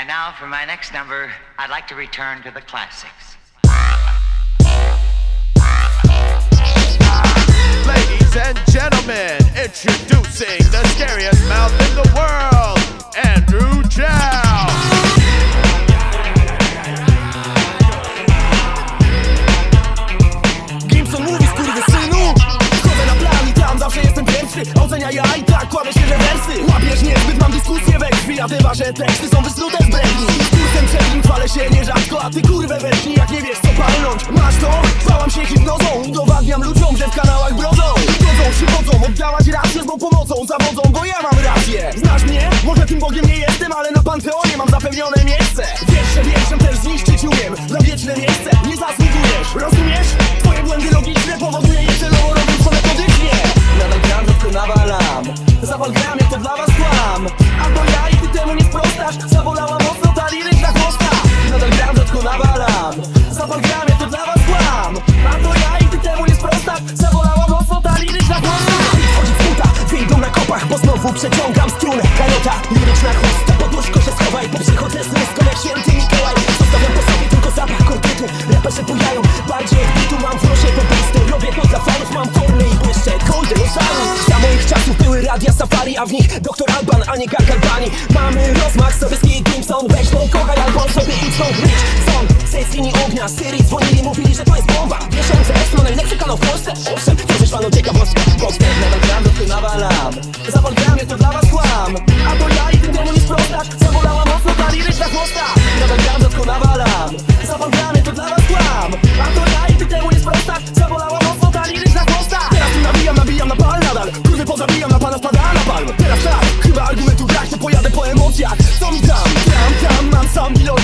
And now for my next number, I'd like to return to the classics. Dyskusję we krwi A te wasze teksty są wysnute z bredni Kursem przed chwalę się nierzadko A ty kurwę weczni jak nie wiesz co palnąć. Masz to? Bałam się hipnozą. Udowadniam ludziom, że w kanałach brodzą. Godzą, przychodzą, oddawać rację z mą pomocą Zawodzą, bo ja mam rację. Znasz mnie? Może tym Bogiem nie jestem Ale na Panteonie mam zapewnione miejsce Zabolała mocno ta liryczna chłosta. Nadal gram, rzadko nawalam Zawal gram, jak to dla was kłam. Albo ja i ty temu nie sprostasz Zabolała mocno ta liryczna chłosta. Wchodzi z buta, wyjdą na kopach Bo znowu przeciągam strunę. Karota, liryczna chłosta Pod łóżko się schowaj, safari A w nich doktor Alban, a nie Gargalbani Mamy rozmach, Sobieski Gimson Weź to kochaj albo sobie idź stąd Rich Song, z linii ognia Syrii dzwonili, mówili, że to jest bomba. Miesiące, to najlepszy kanał w Polsce? Owszem, też panu ciekawostka Boxer, nadal gram, to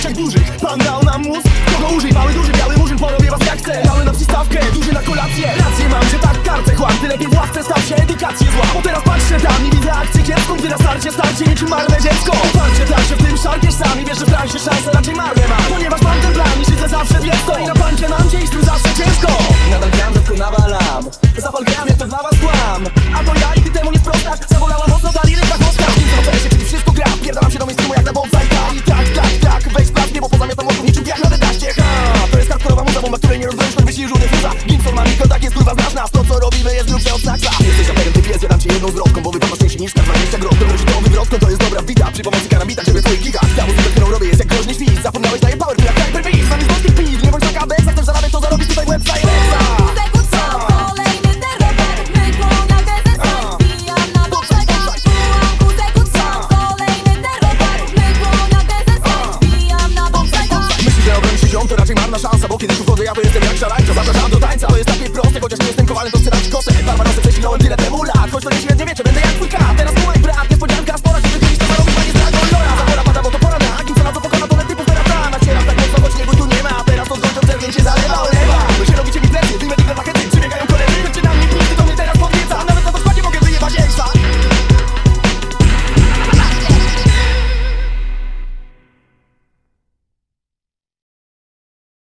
ilościach dużych Pan dał nam mózg, kogo użyj? Mały, duży, biały murzyn porobię was jak chcę Mały na przystawkę, duży na kolację. Rację mam, że tak kartę chłam. Ty lepiej w ławce staw się, edukację zła. Bo teraz patrzę tam i widzę akcję kiepską Gdy na starcie starcie niczym marne dziecko. Parcie się w tym szarpiesz sam I wiesz, że w transie szanse raczej marne Bo wypada szczęście niż 20 grosz To wróci tą wywrotką, to jest dobra wbita Przy pomocy karambita, żeby twoich gigant Ta muzyka, którą robię jest jak groźny świst Zapomniałeś, daję power, jak Hyper Beast. Zamiast polskich pis, nie bądź taka bez chcesz zarabiać, to zarobisz tutaj się ziom, to raczej marna szansa Bo kiedy tu wchodzę, ja to jestem jak szarańcza. Zapraszam do tańca, to jest takie proste Chociaż nie jestem kowalem, to chcę dać kosę. Barbarosy prześlałem tyle